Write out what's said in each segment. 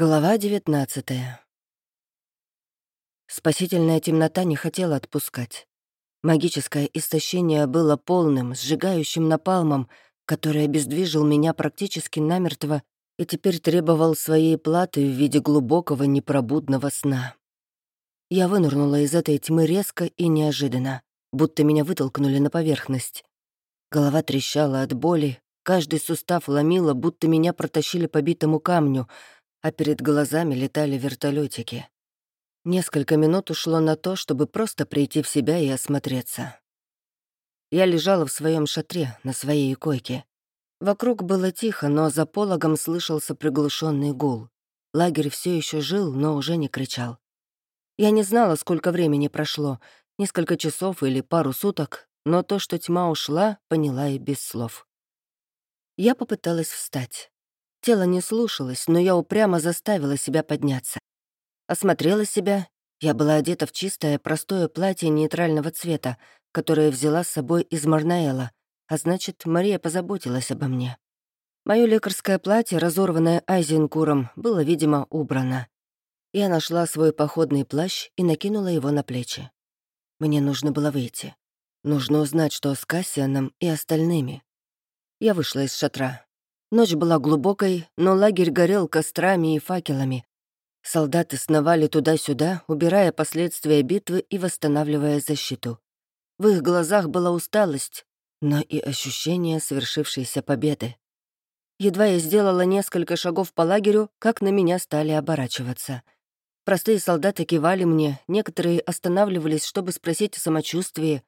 Глава девятнадцатая. Спасительная темнота не хотела отпускать. Магическое истощение было полным, сжигающим напалмом, который обездвижил меня практически намертво и теперь требовал своей платы в виде глубокого непробудного сна. Я вынырнула из этой тьмы резко и неожиданно, будто меня вытолкнули на поверхность. Голова трещала от боли, каждый сустав ломило, будто меня протащили по битому камню — а перед глазами летали вертолетики. Несколько минут ушло на то, чтобы просто прийти в себя и осмотреться. Я лежала в своем шатре, на своей койке. Вокруг было тихо, но за пологом слышался приглушенный гул. Лагерь все еще жил, но уже не кричал. Я не знала, сколько времени прошло, несколько часов или пару суток, но то, что тьма ушла, поняла и без слов. Я попыталась встать. Тело не слушалось, но я упрямо заставила себя подняться. Осмотрела себя. Я была одета в чистое, простое платье нейтрального цвета, которое взяла с собой из Марнаэла, а значит, Мария позаботилась обо мне. Моё лекарское платье, разорванное Айзенкуром, было, видимо, убрано. Я нашла свой походный плащ и накинула его на плечи. Мне нужно было выйти. Нужно узнать, что с Кассианом и остальными. Я вышла из шатра. Ночь была глубокой, но лагерь горел кострами и факелами. Солдаты сновали туда-сюда, убирая последствия битвы и восстанавливая защиту. В их глазах была усталость, но и ощущение свершившейся победы. Едва я сделала несколько шагов по лагерю, как на меня стали оборачиваться. Простые солдаты кивали мне, некоторые останавливались, чтобы спросить о самочувствии.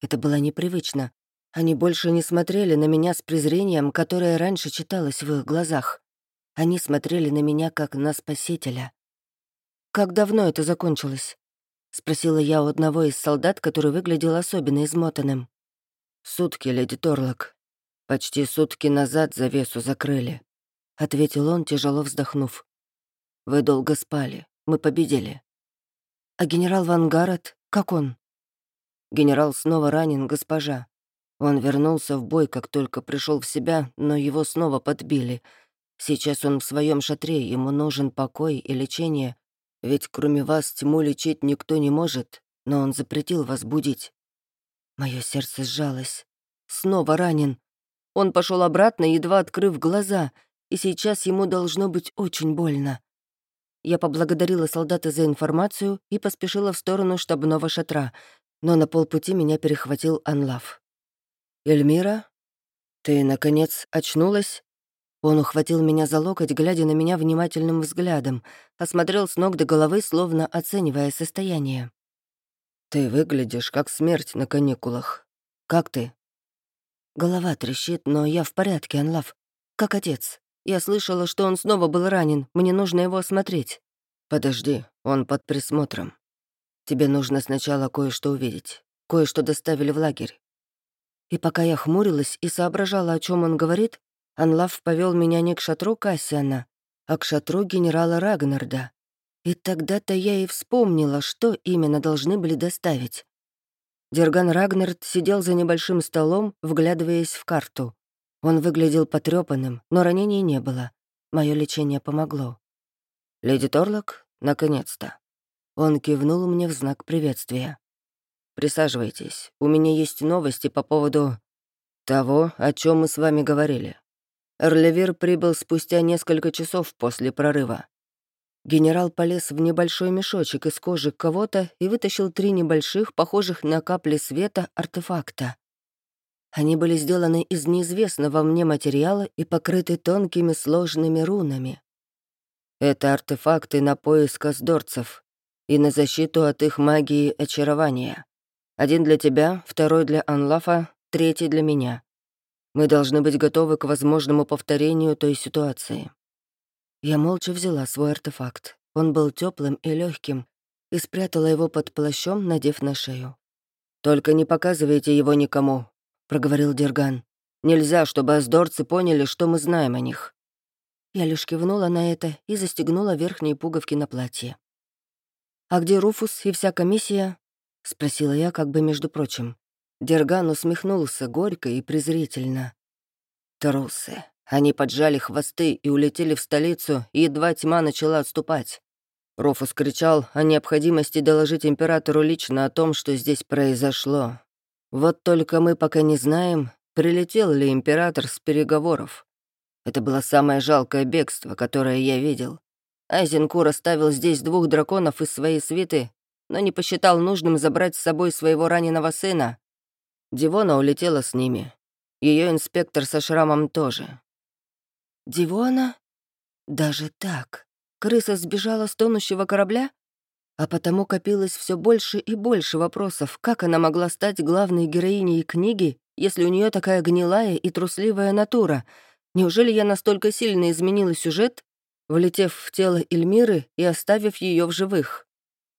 Это было непривычно, они больше не смотрели на меня с презрением, которое раньше читалось в их глазах. Они смотрели на меня как на спасителя. «Как давно это закончилось?» — спросила я у одного из солдат, который выглядел особенно измотанным. «Сутки, леди Торлок. Почти сутки назад завесу закрыли», — ответил он, тяжело вздохнув. «Вы долго спали. Мы победили». «А генерал Вангарат? Как он?» «Генерал снова ранен, госпожа. Он вернулся в бой, как только пришел в себя, но его снова подбили. Сейчас он в своем шатре, ему нужен покой и лечение, ведь кроме вас тьму лечить никто не может, но он запретил вас будить. Мое сердце сжалось. Снова ранен. Он пошел обратно, едва открыв глаза, и сейчас ему должно быть очень больно. Я поблагодарила солдата за информацию и поспешила в сторону штабного шатра, но на полпути меня перехватил Анлав. «Эльмира, ты, наконец, очнулась?» Он ухватил меня за локоть, глядя на меня внимательным взглядом, осмотрел с ног до головы, словно оценивая состояние. «Ты выглядишь как смерть на каникулах. Как ты?» Голова трещит, но я в порядке, Анлав. Как отец. Я слышала, что он снова был ранен, мне нужно его осмотреть. Подожди, он под присмотром. Тебе нужно сначала кое-что увидеть. Кое-что доставили в лагерь. И пока я хмурилась и соображала, о чем он говорит, Анлав повел меня не к шатру Кассиана, а к шатру генерала Рагнарда. И тогда-то я и вспомнила, что именно должны были доставить. Дерган Рагнард сидел за небольшим столом, вглядываясь в карту. Он выглядел потрепанным, но ранений не было. Мое лечение помогло. «Леди Торлок, наконец-то». Он кивнул мне в знак приветствия. Присаживайтесь. У меня есть новости по поводу того, о чем мы с вами говорили. Эрлевир прибыл спустя несколько часов после прорыва. Генерал полез в небольшой мешочек из кожи кого-то и вытащил три небольших, похожих на капли света, артефакта. Они были сделаны из неизвестного мне материала и покрыты тонкими сложными рунами. Это артефакты на поиск аздорцев и на защиту от их магии очарования. Один для тебя, второй для Анлафа, третий для меня. Мы должны быть готовы к возможному повторению той ситуации». Я молча взяла свой артефакт. Он был теплым и легким, и спрятала его под плащом, надев на шею. «Только не показывайте его никому», — проговорил Дерган. «Нельзя, чтобы аздорцы поняли, что мы знаем о них». Я лишь кивнула на это и застегнула верхние пуговки на платье. «А где Руфус и вся комиссия?» — спросила я как бы между прочим. Дерган усмехнулся горько и презрительно. «Трусы. Они поджали хвосты и улетели в столицу, едва тьма начала отступать. Руфус кричал о необходимости доложить императору лично о том, что здесь произошло. Вот только мы пока не знаем, прилетел ли император с переговоров. Это было самое жалкое бегство, которое я видел. Айзенкур оставил здесь двух драконов из своей свиты, но не посчитал нужным забрать с собой своего раненого сына. Дивона улетела с ними. Ее инспектор со шрамом тоже. Дивона? Даже так? Крыса сбежала с тонущего корабля? А потому копилось все больше и больше вопросов, как она могла стать главной героиней книги, если у нее такая гнилая и трусливая натура. Неужели я настолько сильно изменила сюжет, влетев в тело Эльмиры и оставив ее в живых?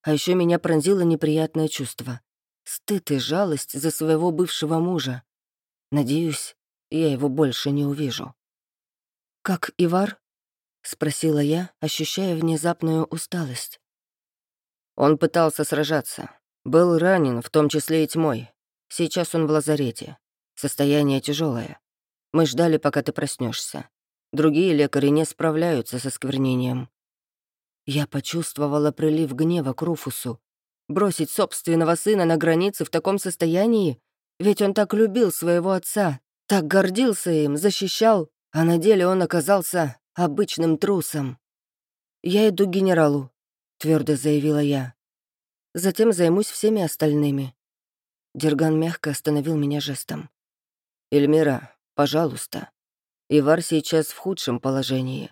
А еще меня пронзило неприятное чувство. Стыд и жалость за своего бывшего мужа. Надеюсь, я его больше не увижу. «Как Ивар?» — спросила я, ощущая внезапную усталость. Он пытался сражаться. Был ранен, в том числе и тьмой. Сейчас он в лазарете. Состояние тяжелое. Мы ждали, пока ты проснешься. Другие лекари не справляются со сквернением. Я почувствовала прилив гнева к Руфусу. Бросить собственного сына на границе в таком состоянии? Ведь он так любил своего отца, так гордился им, защищал, а на деле он оказался обычным трусом. «Я иду к генералу», — твердо заявила я. «Затем займусь всеми остальными». Дерган мягко остановил меня жестом. «Эльмира, пожалуйста. Ивар сейчас в худшем положении.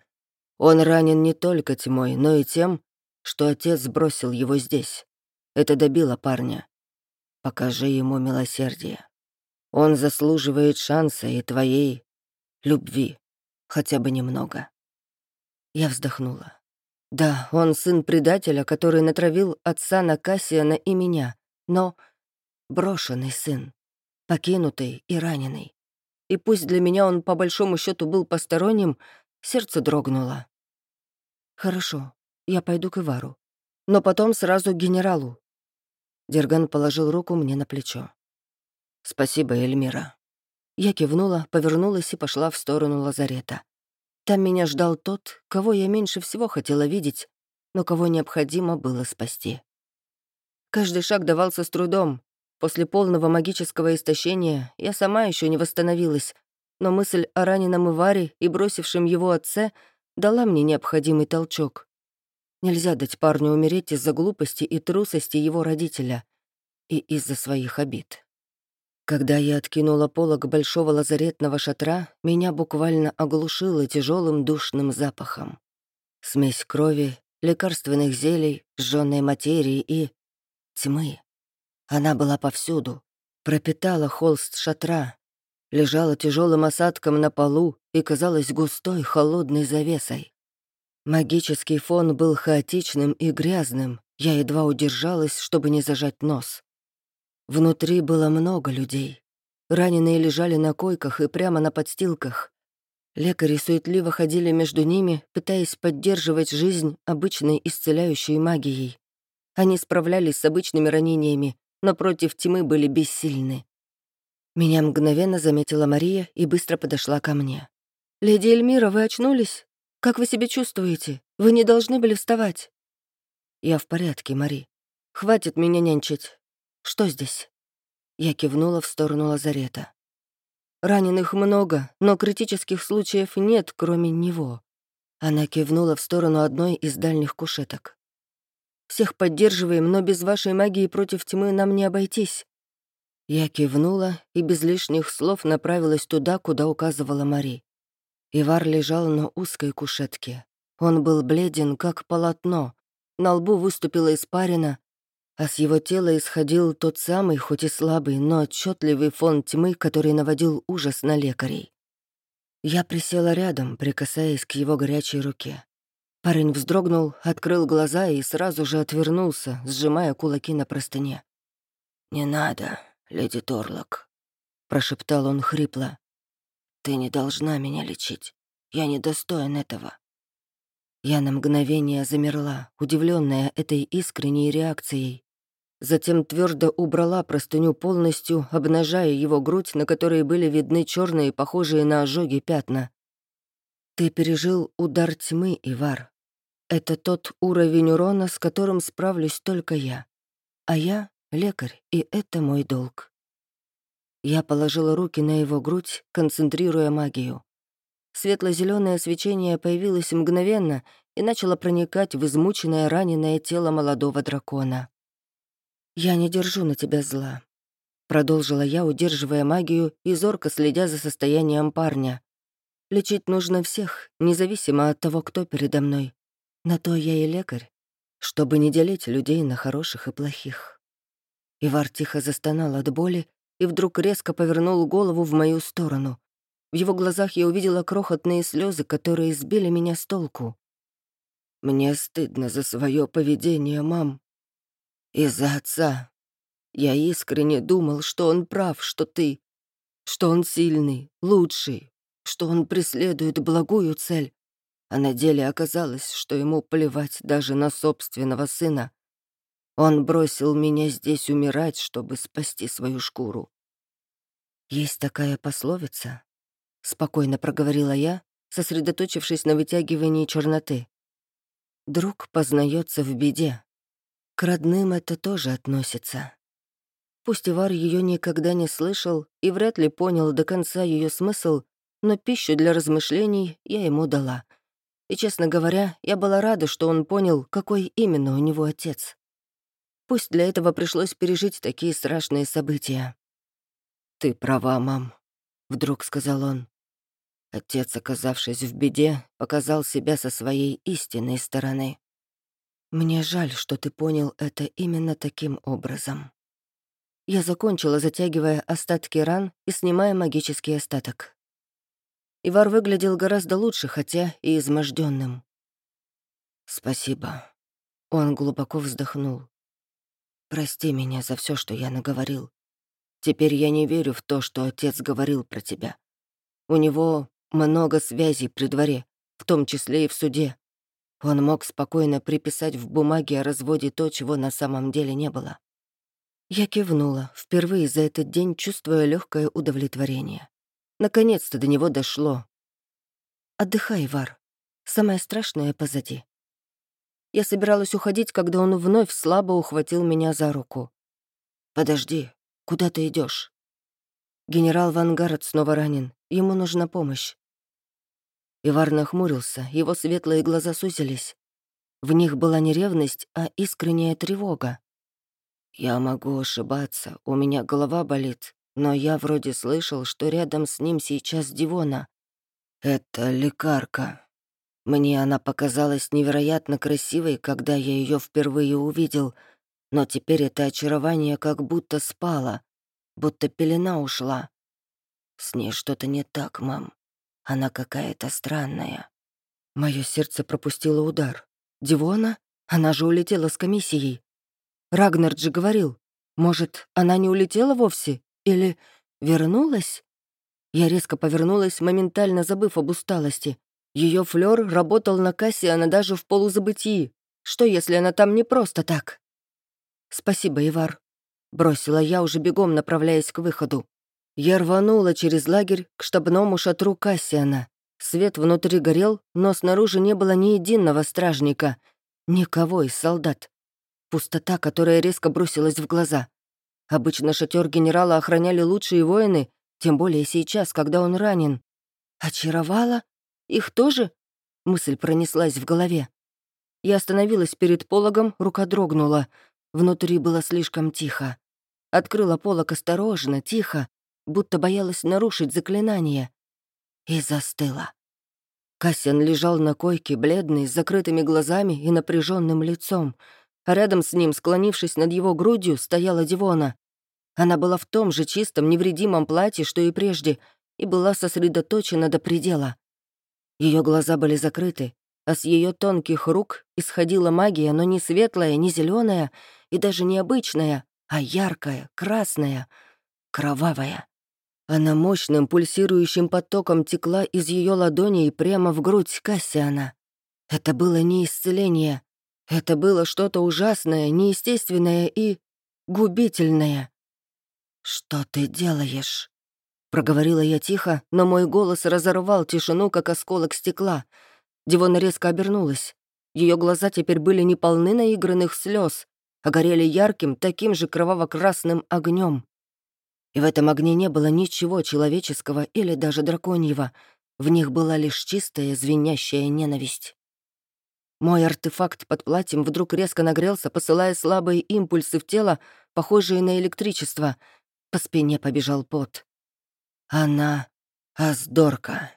Он ранен не только тьмой, но и тем, что отец бросил его здесь. Это добило парня. Покажи ему милосердие. Он заслуживает шанса и твоей любви, хотя бы немного». Я вздохнула. Да, он сын предателя, который натравил отца на Кассиана и меня, но брошенный сын покинутый и раненый. И пусть для меня он по большому счету был посторонним, сердце дрогнуло. «Хорошо, я пойду к Ивару, но потом сразу к генералу». Дерган положил руку мне на плечо. «Спасибо, Эльмира». Я кивнула, повернулась и пошла в сторону лазарета. Там меня ждал тот, кого я меньше всего хотела видеть, но кого необходимо было спасти. Каждый шаг давался с трудом, После полного магического истощения я сама еще не восстановилась, но мысль о раненом Иваре и бросившем его отце дала мне необходимый толчок. Нельзя дать парню умереть из-за глупости и трусости его родителя и из-за своих обид. Когда я откинула полог большого лазаретного шатра, меня буквально оглушило тяжелым душным запахом. Смесь крови, лекарственных зелий, сжённой материи и... тьмы. Она была повсюду, пропитала холст шатра, лежала тяжелым осадком на полу и казалась густой холодной завесой. Магический фон был хаотичным и грязным, я едва удержалась, чтобы не зажать нос. Внутри было много людей. Раненые лежали на койках и прямо на подстилках. Лекари суетливо ходили между ними, пытаясь поддерживать жизнь обычной исцеляющей магией. Они справлялись с обычными ранениями, но против тьмы были бессильны. Меня мгновенно заметила Мария и быстро подошла ко мне. «Леди Эльмира, вы очнулись? Как вы себя чувствуете? Вы не должны были вставать». «Я в порядке, Мари. Хватит меня нянчить. Что здесь?» Я кивнула в сторону лазарета. «Раненых много, но критических случаев нет, кроме него». Она кивнула в сторону одной из дальних кушеток. Всех поддерживаем, но без вашей магии против тьмы нам не обойтись». Я кивнула и без лишних слов направилась туда, куда указывала Мари. Ивар лежал на узкой кушетке. Он был бледен, как полотно. На лбу выступила испарина, а с его тела исходил тот самый, хоть и слабый, но отчетливый фон тьмы, который наводил ужас на лекарей. Я присела рядом, прикасаясь к его горячей руке. Парень вздрогнул, открыл глаза и сразу же отвернулся, сжимая кулаки на простыне. «Не надо, леди Торлок», — прошептал он хрипло. «Ты не должна меня лечить. Я не достоин этого». Я на мгновение замерла, удивленная этой искренней реакцией. Затем твердо убрала простыню полностью, обнажая его грудь, на которой были видны черные, похожие на ожоги пятна. Ты пережил удар тьмы, Ивар. Это тот уровень урона, с которым справлюсь только я. А я — лекарь, и это мой долг. Я положила руки на его грудь, концентрируя магию. Светло-зеленое свечение появилось мгновенно и начало проникать в измученное раненое тело молодого дракона. «Я не держу на тебя зла», — продолжила я, удерживая магию и зорко следя за состоянием парня. «Лечить нужно всех, независимо от того, кто передо мной. На то я и лекарь, чтобы не делить людей на хороших и плохих». Ивар тихо застонал от боли и вдруг резко повернул голову в мою сторону. В его глазах я увидела крохотные слезы, которые сбили меня с толку. «Мне стыдно за свое поведение, мам. Из-за отца. Я искренне думал, что он прав, что ты, что он сильный, лучший, что он преследует благую цель. А на деле оказалось, что ему плевать даже на собственного сына. Он бросил меня здесь умирать, чтобы спасти свою шкуру. «Есть такая пословица», — спокойно проговорила я, сосредоточившись на вытягивании черноты. «Друг познается в беде. К родным это тоже относится». Пусть Ивар ее никогда не слышал и вряд ли понял до конца ее смысл, но пищу для размышлений я ему дала. И, честно говоря, я была рада, что он понял, какой именно у него отец. Пусть для этого пришлось пережить такие страшные события. «Ты права, мам», — вдруг сказал он. Отец, оказавшись в беде, показал себя со своей истинной стороны. Мне жаль, что ты понял это именно таким образом. Я закончила, затягивая остатки ран и снимая магический остаток. Ивар выглядел гораздо лучше, хотя и изможденным. «Спасибо». Он глубоко вздохнул. Прости меня за все, что я наговорил. Теперь я не верю в то, что отец говорил про тебя. У него много связей при дворе, в том числе и в суде. Он мог спокойно приписать в бумаге о разводе то, чего на самом деле не было. Я кивнула, впервые за этот день чувствуя легкое удовлетворение. Наконец-то до него дошло. «Отдыхай, Вар. Самое страшное позади». Я собиралась уходить, когда он вновь слабо ухватил меня за руку. «Подожди, куда ты идешь? Генерал Вангард снова ранен, ему нужна помощь. Ивар нахмурился, его светлые глаза сузились. В них была не ревность, а искренняя тревога. «Я могу ошибаться, у меня голова болит, но я вроде слышал, что рядом с ним сейчас Дивона. Это лекарка», мне она показалась невероятно красивой, когда я ее впервые увидел, но теперь это очарование как будто спало, будто пелена ушла. С ней что-то не так, мам. Она какая-то странная. Мое сердце пропустило удар. Дивона? Она же улетела с комиссией. Рагнард же говорил, может, она не улетела вовсе? Или вернулась? Я резко повернулась, моментально забыв об усталости. Ее флёр работал на кассе, она даже в полузабытии. Что, если она там не просто так? «Спасибо, Ивар», — бросила я, уже бегом направляясь к выходу. Я рванула через лагерь к штабному шатру Кассиана. Свет внутри горел, но снаружи не было ни единого стражника, никого из солдат. Пустота, которая резко бросилась в глаза. Обычно шатер генерала охраняли лучшие воины, тем более сейчас, когда он ранен. Очаровала? Их тоже?» Мысль пронеслась в голове. Я остановилась перед пологом, рука дрогнула. Внутри было слишком тихо. Открыла полог осторожно, тихо, будто боялась нарушить заклинание. И застыла. Кассиан лежал на койке, бледный, с закрытыми глазами и напряженным лицом. А рядом с ним, склонившись над его грудью, стояла Дивона. Она была в том же чистом, невредимом платье, что и прежде, и была сосредоточена до предела. Ее глаза были закрыты, а с ее тонких рук исходила магия, но не светлая, не зеленая и даже не обычная, а яркая, красная, кровавая. Она мощным пульсирующим потоком текла из ее ладоней прямо в грудь Кассиана. Это было не исцеление. Это было что-то ужасное, неестественное и губительное. «Что ты делаешь?» Проговорила я тихо, но мой голос разорвал тишину, как осколок стекла. Дивона резко обернулась. Ее глаза теперь были не полны наигранных слез, а горели ярким, таким же кроваво-красным огнем. И в этом огне не было ничего человеческого или даже драконьего. В них была лишь чистая, звенящая ненависть. Мой артефакт под платьем вдруг резко нагрелся, посылая слабые импульсы в тело, похожие на электричество. По спине побежал пот. Она — Аздорка.